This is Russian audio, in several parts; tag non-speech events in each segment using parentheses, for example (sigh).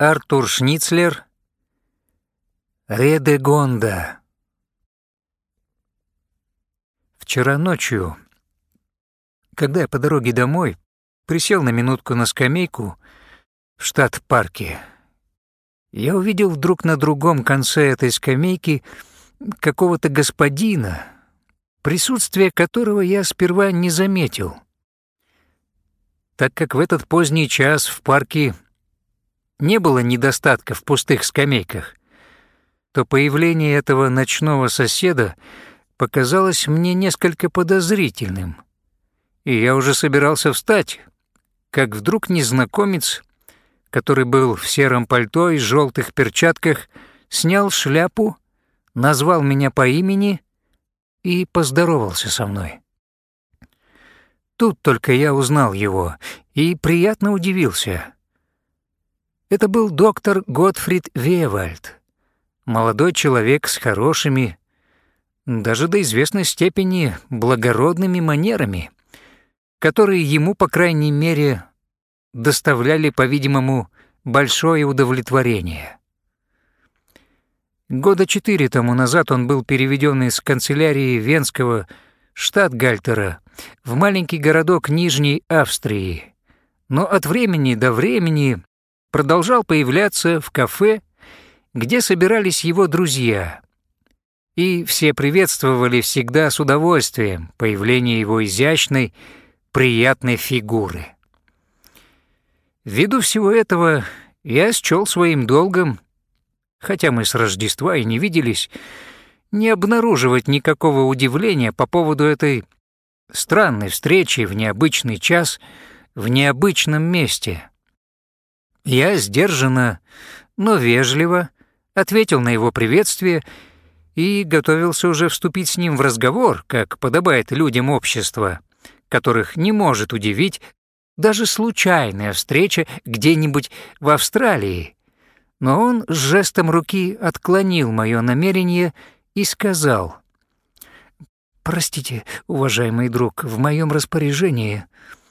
Артур Шницлер Редегонда Вчера ночью, когда я по дороге домой присел на минутку на скамейку в штат-парке, я увидел вдруг на другом конце этой скамейки какого-то господина, присутствие которого я сперва не заметил, так как в этот поздний час в парке не было недостатка в пустых скамейках, то появление этого ночного соседа показалось мне несколько подозрительным, и я уже собирался встать, как вдруг незнакомец, который был в сером пальто и желтых перчатках, снял шляпу, назвал меня по имени и поздоровался со мной. Тут только я узнал его и приятно удивился. Это был доктор Готфрид Вевальд, молодой человек с хорошими, даже до известной степени благородными манерами, которые ему, по крайней мере, доставляли, по-видимому, большое удовлетворение. Года четыре тому назад он был переведен из канцелярии Венского штат-гальтера в маленький городок Нижней Австрии, но от времени до времени продолжал появляться в кафе, где собирались его друзья, и все приветствовали всегда с удовольствием появление его изящной, приятной фигуры. Ввиду всего этого я счел своим долгом хотя мы с Рождества и не виделись, не обнаруживать никакого удивления по поводу этой странной встречи в необычный час в необычном месте. Я сдержанно, но вежливо ответил на его приветствие и готовился уже вступить с ним в разговор, как подобает людям общества, которых не может удивить даже случайная встреча где-нибудь в Австралии. Но он с жестом руки отклонил мое намерение и сказал, «Простите, уважаемый друг, в моем распоряжении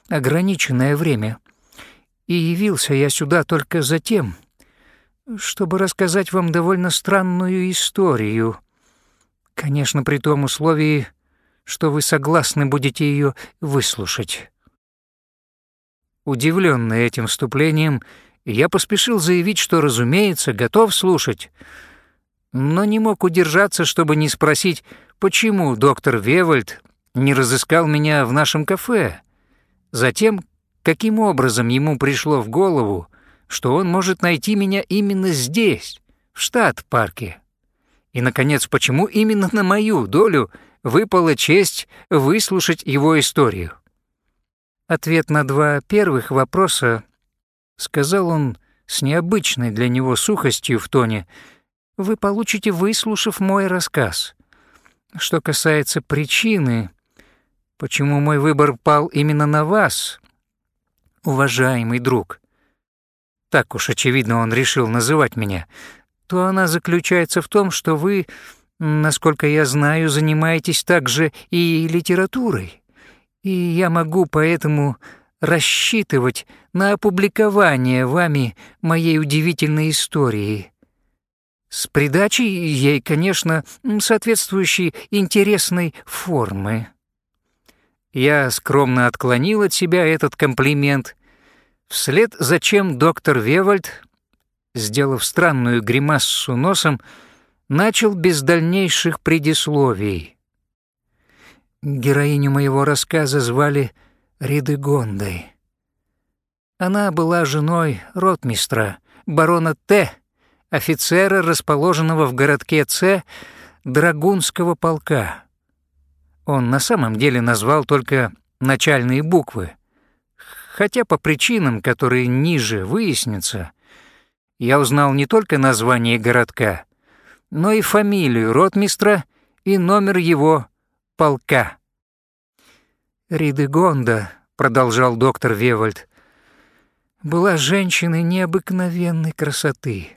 ограниченное время, и явился я сюда только за тем, чтобы рассказать вам довольно странную историю, конечно, при том условии, что вы согласны будете ее выслушать». Удивленный этим вступлением, я поспешил заявить, что, разумеется, готов слушать, но не мог удержаться, чтобы не спросить, почему доктор Вевальд не разыскал меня в нашем кафе. Затем, каким образом ему пришло в голову, что он может найти меня именно здесь, в штат-парке. И, наконец, почему именно на мою долю выпала честь выслушать его историю. Ответ на два первых вопроса сказал он с необычной для него сухостью в тоне, вы получите, выслушав мой рассказ. Что касается причины, почему мой выбор пал именно на вас, уважаемый друг, так уж очевидно он решил называть меня, то она заключается в том, что вы, насколько я знаю, занимаетесь также и литературой, и я могу поэтому рассчитывать на опубликование вами моей удивительной истории. С придачей ей, конечно, соответствующей интересной формы. Я скромно отклонил от себя этот комплимент, вслед за чем доктор Вевальд, сделав странную гримассу носом, начал без дальнейших предисловий. Героиню моего рассказа звали Ридегондой. Она была женой ротмистра, барона Т., офицера, расположенного в городке Ц. Драгунского полка. Он на самом деле назвал только начальные буквы, хотя по причинам, которые ниже выяснятся, я узнал не только название городка, но и фамилию ротмистра и номер его полка. Ридегонда, продолжал доктор Вевальд, была женщиной необыкновенной красоты.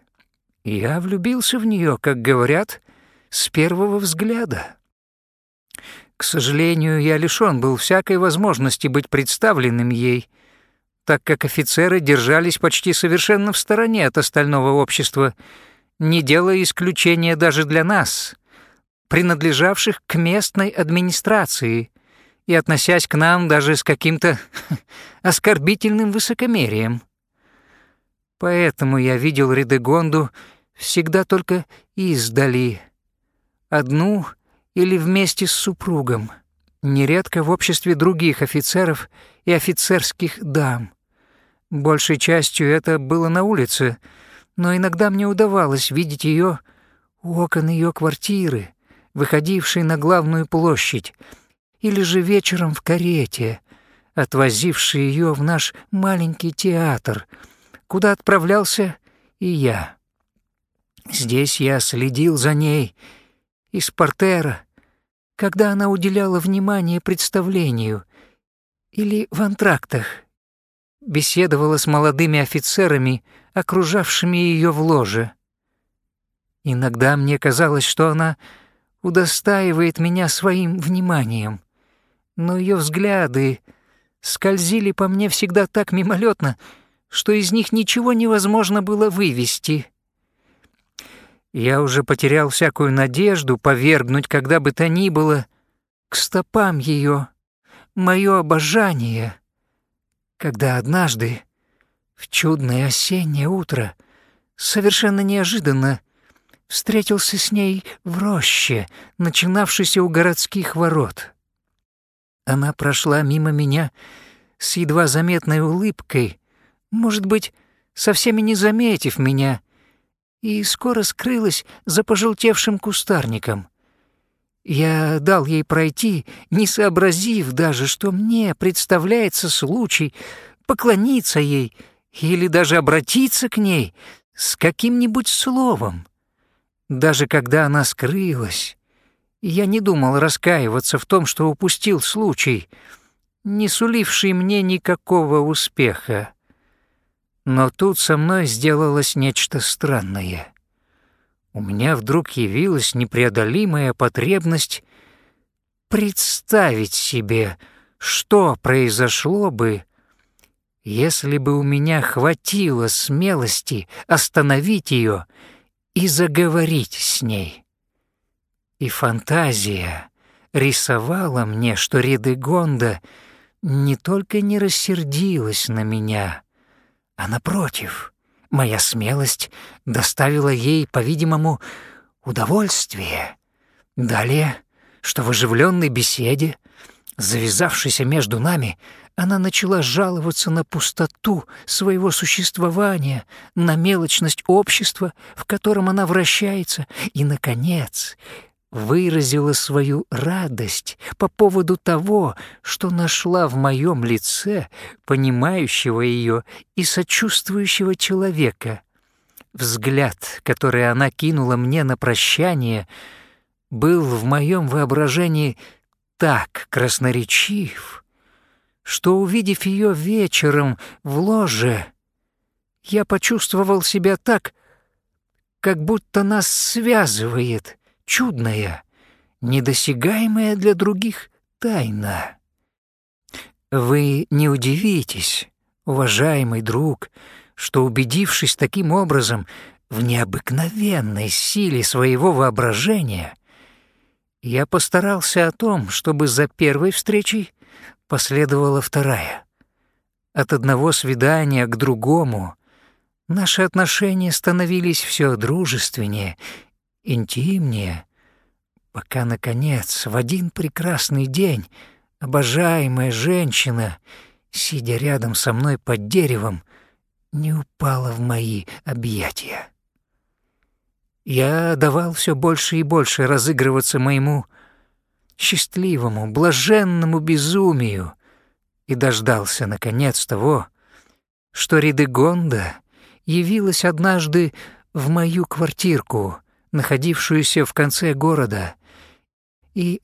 Я влюбился в нее, как говорят, с первого взгляда. К сожалению, я лишён был всякой возможности быть представленным ей, так как офицеры держались почти совершенно в стороне от остального общества, не делая исключения даже для нас, принадлежавших к местной администрации и относясь к нам даже с каким-то (laughs) оскорбительным высокомерием. Поэтому я видел Редегонду всегда только издали, одну или вместе с супругом, нередко в обществе других офицеров и офицерских дам. Большей частью это было на улице, но иногда мне удавалось видеть ее у окон ее квартиры, выходившей на главную площадь, или же вечером в карете, отвозившей ее в наш маленький театр, куда отправлялся и я. Здесь я следил за ней из портера, когда она уделяла внимание представлению или в антрактах, беседовала с молодыми офицерами, окружавшими ее в ложе. Иногда мне казалось, что она удостаивает меня своим вниманием, но ее взгляды скользили по мне всегда так мимолетно, что из них ничего невозможно было вывести. Я уже потерял всякую надежду повергнуть, когда бы то ни было, к стопам ее, мое обожание, когда однажды, в чудное осеннее утро, совершенно неожиданно встретился с ней в роще, начинавшейся у городских ворот. Она прошла мимо меня с едва заметной улыбкой, может быть, совсем и не заметив меня — и скоро скрылась за пожелтевшим кустарником. Я дал ей пройти, не сообразив даже, что мне представляется случай поклониться ей или даже обратиться к ней с каким-нибудь словом. Даже когда она скрылась, я не думал раскаиваться в том, что упустил случай, не суливший мне никакого успеха. Но тут со мной сделалось нечто странное. У меня вдруг явилась непреодолимая потребность представить себе, что произошло бы, если бы у меня хватило смелости остановить ее и заговорить с ней. И фантазия рисовала мне, что Редегонда не только не рассердилась на меня, а напротив, моя смелость доставила ей, по-видимому, удовольствие. Далее, что в оживленной беседе, завязавшейся между нами, она начала жаловаться на пустоту своего существования, на мелочность общества, в котором она вращается, и, наконец, выразила свою радость по поводу того, что нашла в моем лице понимающего ее и сочувствующего человека. Взгляд, который она кинула мне на прощание, был в моем воображении так красноречив, что, увидев ее вечером в ложе, я почувствовал себя так, как будто нас связывает — чудная, недосягаемая для других тайна. Вы не удивитесь, уважаемый друг, что, убедившись таким образом в необыкновенной силе своего воображения, я постарался о том, чтобы за первой встречей последовала вторая. От одного свидания к другому наши отношения становились все дружественнее интимнее, пока, наконец, в один прекрасный день обожаемая женщина, сидя рядом со мной под деревом, не упала в мои объятия. Я давал все больше и больше разыгрываться моему счастливому, блаженному безумию и дождался, наконец, того, что Ридегонда явилась однажды в мою квартирку — находившуюся в конце города, и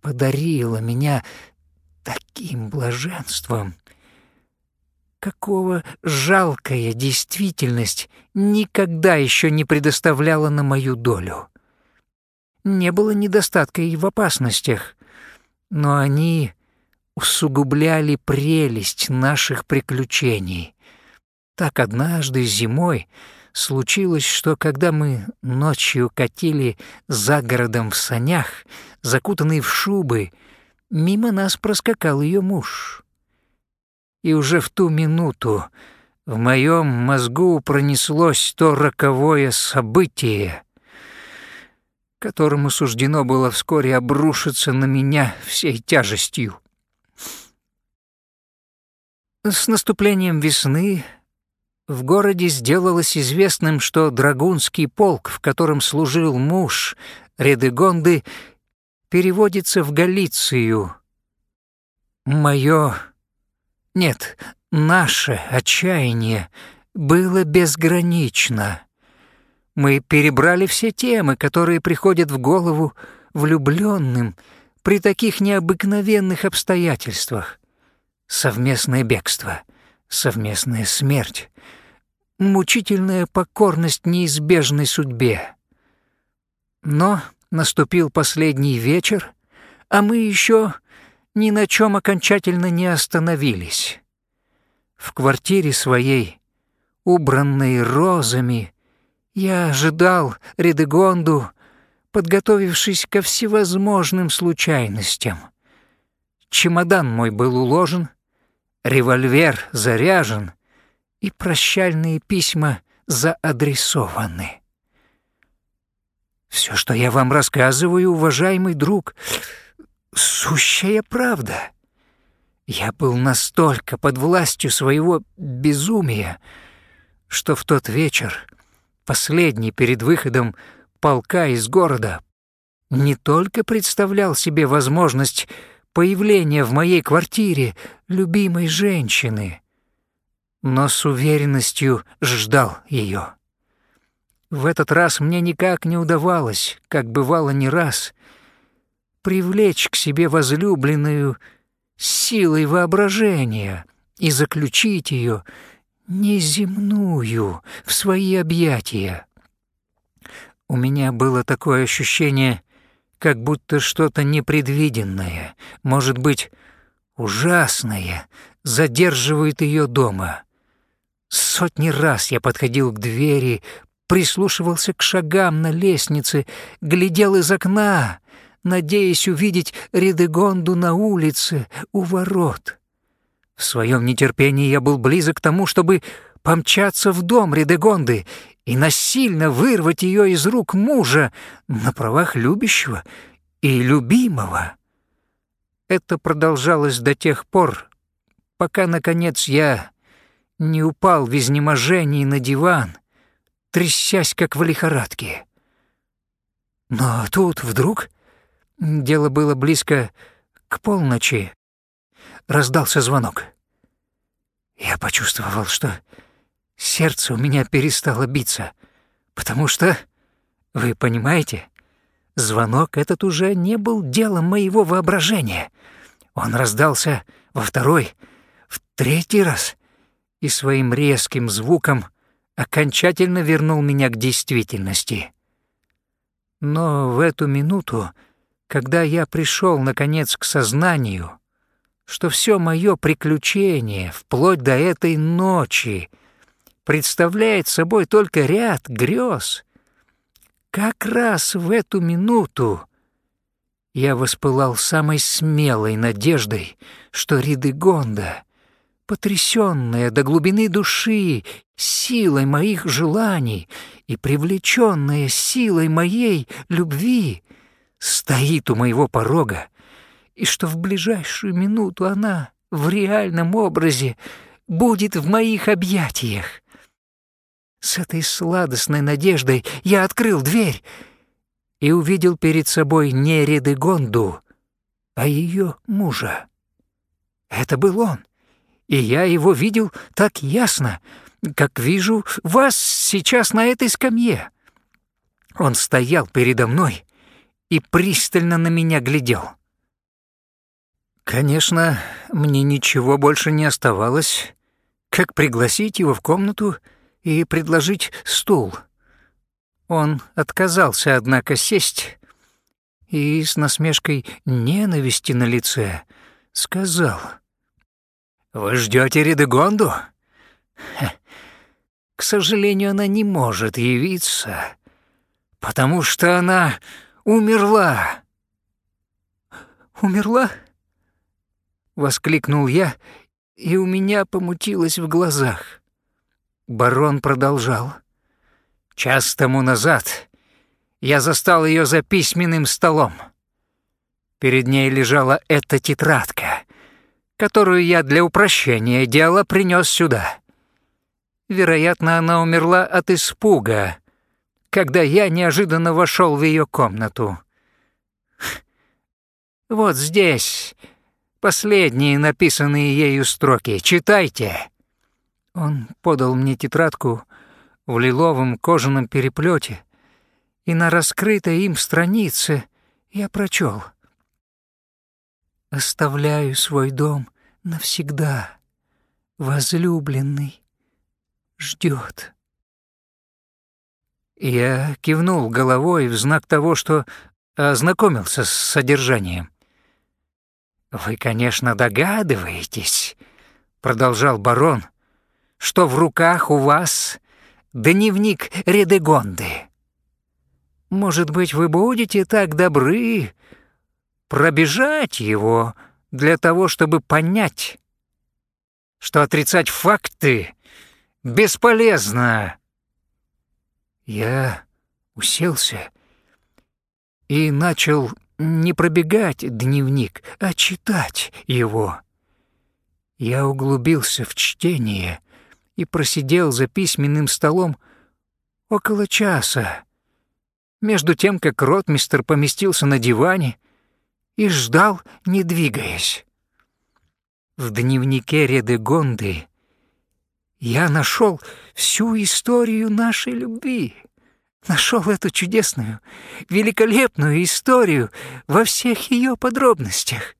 подарила меня таким блаженством, какого жалкая действительность никогда еще не предоставляла на мою долю. Не было недостатка и в опасностях, но они усугубляли прелесть наших приключений. Так однажды зимой случилось, что когда мы ночью катили за городом в санях, закутанные в шубы, мимо нас проскакал ее муж. И уже в ту минуту в моем мозгу пронеслось то роковое событие, которому суждено было вскоре обрушиться на меня всей тяжестью. С наступлением весны в городе сделалось известным, что драгунский полк, в котором служил муж Редегонды, переводится в Галицию. Моё... Нет, наше отчаяние было безгранично. Мы перебрали все темы, которые приходят в голову влюбленным при таких необыкновенных обстоятельствах. Совместное бегство, совместная смерть, мучительная покорность неизбежной судьбе. Но наступил последний вечер, а мы еще ни на чем окончательно не остановились. В квартире своей, убранной розами, я ожидал Редегонду, подготовившись ко всевозможным случайностям. Чемодан мой был уложен, револьвер заряжен, и прощальные письма заадресованы. Все, что я вам рассказываю, уважаемый друг, сущая правда. Я был настолько под властью своего безумия, что в тот вечер последний перед выходом полка из города, не только представлял себе возможность появления в моей квартире любимой женщины, но с уверенностью ждал ее. В этот раз мне никак не удавалось, как бывало не раз, привлечь к себе возлюбленную силой воображения и заключить ее неземную в свои объятия. У меня было такое ощущение, как будто что-то непредвиденное, может быть, ужасное, задерживает ее дома. Сотни раз я подходил к двери, прислушивался к шагам на лестнице, глядел из окна, надеясь увидеть Редегонду на улице у ворот. В своем нетерпении я был близок к тому, чтобы помчаться в дом Редегонды и насильно вырвать ее из рук мужа на правах любящего и любимого. Это продолжалось до тех пор, пока, наконец, я не упал в изнеможении на диван, трясясь, как в лихорадке. Но тут вдруг, дело было близко к полночи, раздался звонок. Я почувствовал, что сердце у меня перестало биться, потому что, вы понимаете, звонок этот уже не был делом моего воображения. Он раздался во второй, в третий раз и своим резким звуком окончательно вернул меня к действительности. Но в эту минуту, когда я пришел наконец к сознанию, что все мое приключение, вплоть до этой ночи, представляет собой только ряд грез, как раз в эту минуту я воспылал самой смелой надеждой, что Ридегонда, потрясённая до глубины души силой моих желаний и привлечённая силой моей любви, стоит у моего порога и что в ближайшую минуту она в реальном образе будет в моих объятиях. С этой сладостной надеждой я открыл дверь и увидел перед собой не Редегонду, а ее мужа. Это был он, и я его видел так ясно, как вижу вас сейчас на этой скамье. Он стоял передо мной и пристально на меня глядел. Конечно, мне ничего больше не оставалось, как пригласить его в комнату и предложить стул. Он отказался, однако, сесть и с насмешкой ненависти на лице сказал. «Вы ждете Редегонду?» К сожалению, она не может явиться, потому что она умерла. «Умерла?» — воскликнул я, и у меня помутилось в глазах. Барон продолжал. «Час тому назад я застал ее за письменным столом. Перед ней лежала эта тетрадка, которую я для упрощения дела принес сюда. Вероятно, она умерла от испуга, когда я неожиданно вошел в ее комнату. Вот здесь последние написанные ею строки. Читайте. Он подал мне тетрадку в лиловом кожаном переплете, и на раскрытой им странице я прочел: «Оставляю свой дом навсегда, возлюбленный ждет. Я кивнул головой в знак того, что ознакомился с содержанием. «Вы, конечно, догадываетесь», — продолжал барон, «что в руках у вас дневник Редегонды. Может быть, вы будете так добры пробежать его для того, чтобы понять, что отрицать факты Бесполезно!» Я уселся и начал не пробегать дневник, а читать его. Я углубился в чтение и просидел за письменным столом около часа, между тем, как ротмистер поместился на диване и ждал, не двигаясь. В дневнике Редегонды я нашел всю историю нашей любви. Нашел эту чудесную, великолепную историю во всех ее подробностях.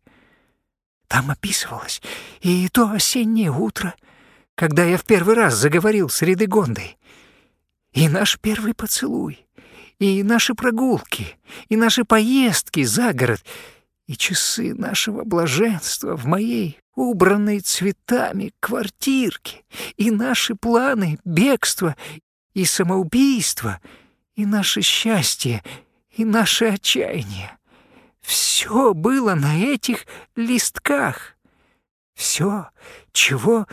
Там описывалось и то осеннее утро, когда я в первый раз заговорил с Редегондой, и наш первый поцелуй, и наши прогулки, и наши поездки за город, и часы нашего блаженства в моей убранной цветами квартирки, и наши планы бегства и самоубийства, и наше счастье, и наше отчаяние. Все было на этих листках. Все, чего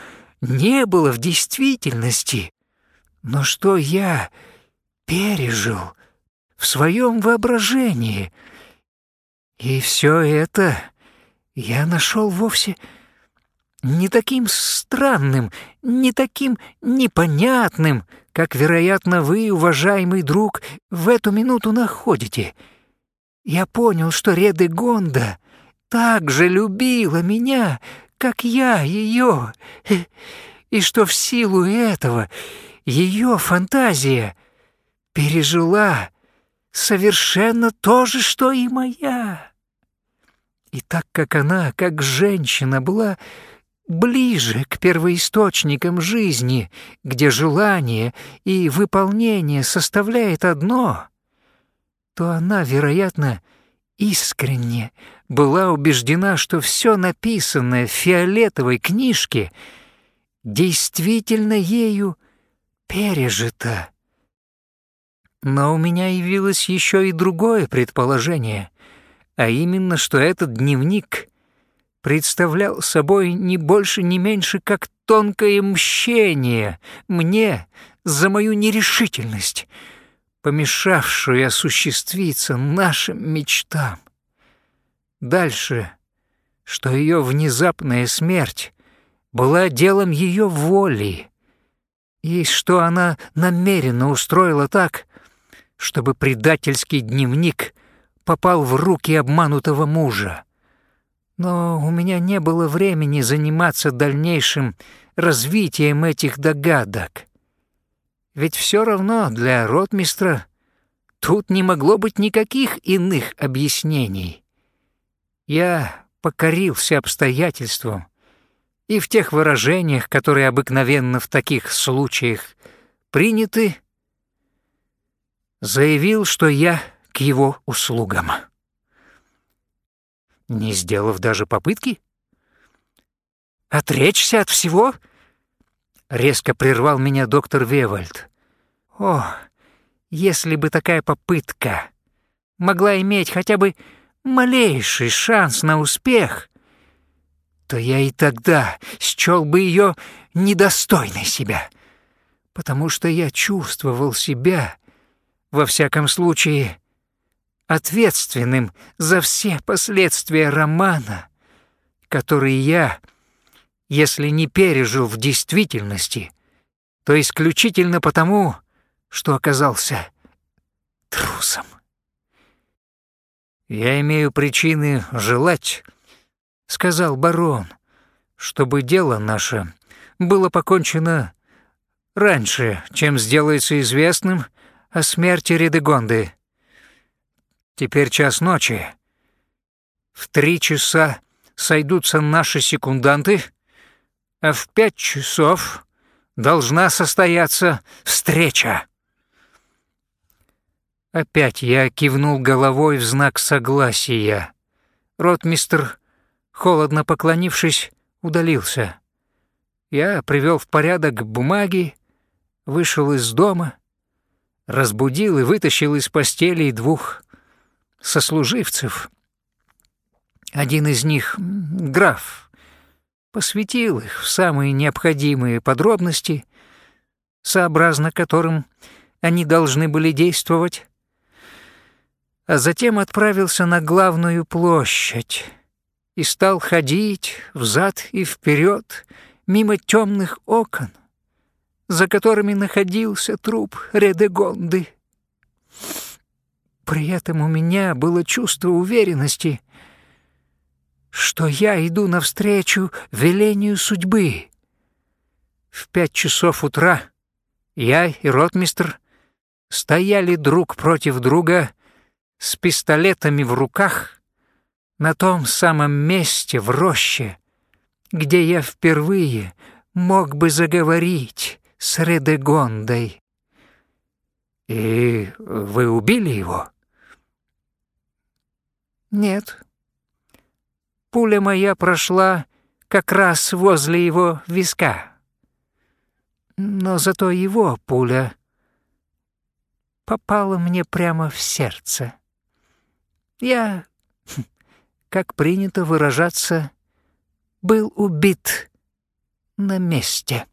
не было в действительности, но что я пережил в своем воображении. И все это я нашел вовсе не таким странным, не таким непонятным, как, вероятно, вы, уважаемый друг, в эту минуту находите. Я понял, что Реды Гонда так же любила меня, как я ее, и что в силу этого ее фантазия пережила совершенно то же, что и моя. И так как она, как женщина, была ближе к первоисточникам жизни, где желание и выполнение составляет одно, то она, вероятно, искренне была убеждена, что все написанное в фиолетовой книжке действительно ею пережито. Но у меня явилось еще и другое предположение, а именно, что этот дневник представлял собой не больше, не меньше, как тонкое мщение мне за мою нерешительность, помешавшую осуществиться нашим мечтам. Дальше, что ее внезапная смерть была делом ее воли, и что она намеренно устроила так, чтобы предательский дневник попал в руки обманутого мужа. Но у меня не было времени заниматься дальнейшим развитием этих догадок. Ведь все равно для ротмистра тут не могло быть никаких иных объяснений. Я покорился обстоятельствам и в тех выражениях, которые обыкновенно в таких случаях приняты, заявил, что я к его услугам. Не сделав даже попытки, Отречься от всего?» Резко прервал меня доктор Вевальд. «О, если бы такая попытка могла иметь хотя бы малейший шанс на успех, то я и тогда счел бы ее недостойной себя, потому что я чувствовал себя, во всяком случае, ответственным за все последствия романа, который я, если не пережил в действительности, то исключительно потому, что оказался трусом. «Я имею причины желать», — сказал барон, «чтобы дело наше было покончено раньше, чем сделается известным о смерти Редегонды. Теперь час ночи. В три часа сойдутся наши секунданты, а в пять часов должна состояться встреча. Опять я кивнул головой в знак согласия. Ротмистр, холодно поклонившись, удалился. Я привел в порядок бумаги, вышел из дома, разбудил и вытащил из постели двух сослуживцев. Один из них, граф, посвятил их в самые необходимые подробности, сообразно которым они должны были действовать, а затем отправился на главную площадь и стал ходить взад и вперед мимо темных окон, за которыми находился труп Редегонды. При этом у меня было чувство уверенности, что я иду навстречу велению судьбы. В пять часов утра я и ротмистр стояли друг против друга с пистолетами в руках на том самом месте в роще, где я впервые мог бы заговорить с Редегондой. «И вы убили его?» «Нет. Пуля моя прошла как раз возле его виска. Но зато его пуля попала мне прямо в сердце. Я, как принято выражаться, был убит на месте».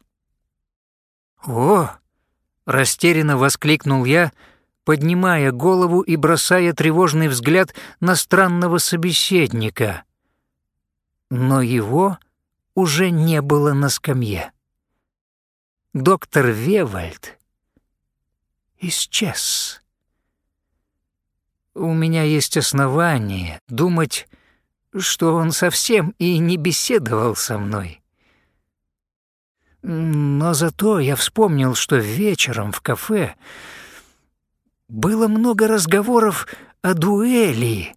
«О!» — растерянно воскликнул я — поднимая голову и бросая тревожный взгляд на странного собеседника. Но его уже не было на скамье. Доктор Вевальд исчез. У меня есть основания думать, что он совсем и не беседовал со мной. Но зато я вспомнил, что вечером в кафе было много разговоров о дуэли,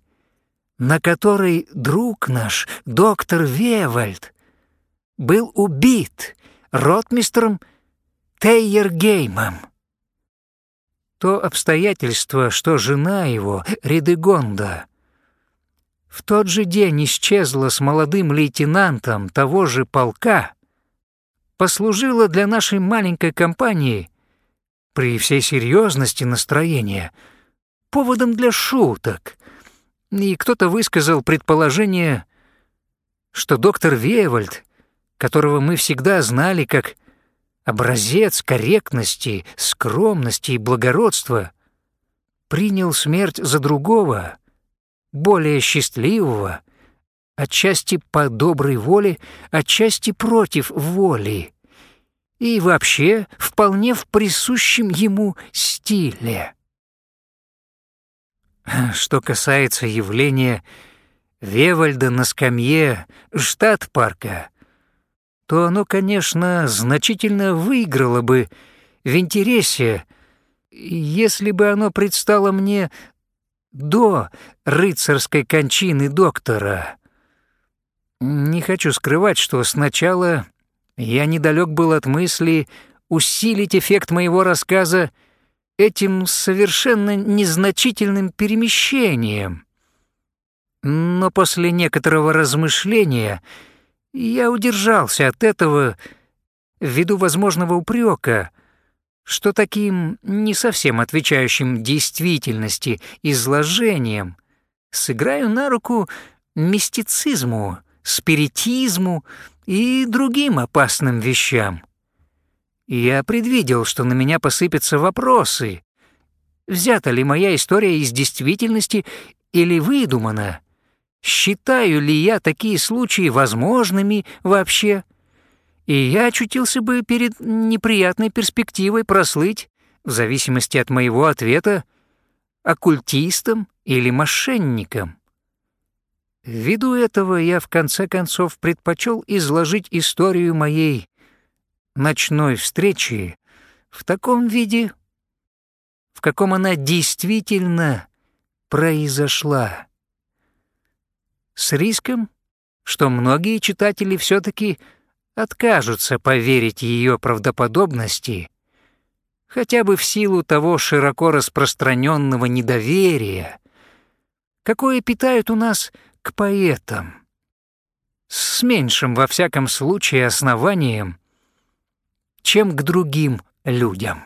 на которой друг наш, доктор Вевальд, был убит ротмистром Тейергеймом. То обстоятельство, что жена его, Ридегонда, в тот же день исчезла с молодым лейтенантом того же полка, послужило для нашей маленькой компании при всей серьезности настроения поводом для шуток, и кто-то высказал предположение, что доктор Вейвальд, которого мы всегда знали как образец корректности, скромности и благородства, принял смерть за другого, более счастливого, отчасти по доброй воле, отчасти против воли и вообще вполне в присущем ему стиле. Что касается явления Вевальда на скамье штат парка, то оно, конечно, значительно выиграло бы в интересе, если бы оно предстало мне до рыцарской кончины доктора. Не хочу скрывать, что сначала я недалек был от мысли усилить эффект моего рассказа этим совершенно незначительным перемещением. Но после некоторого размышления Я удержался от этого ввиду возможного упрека, что таким не совсем отвечающим действительности изложением сыграю на руку мистицизму, спиритизму и другим опасным вещам. Я предвидел, что на меня посыпятся вопросы. Взята ли моя история из действительности или выдумана? Считаю ли я такие случаи возможными вообще? И я очутился бы перед неприятной перспективой прослыть, в зависимости от моего ответа, оккультистом или мошенником. Ввиду этого я в конце концов предпочел изложить историю моей ночной встречи в таком виде, в каком она действительно произошла. С риском, что многие читатели все-таки откажутся поверить ее правдоподобности, хотя бы в силу того широко распространенного недоверия, какое питают у нас к поэтам, с меньшим во всяком случае основанием, чем к другим людям.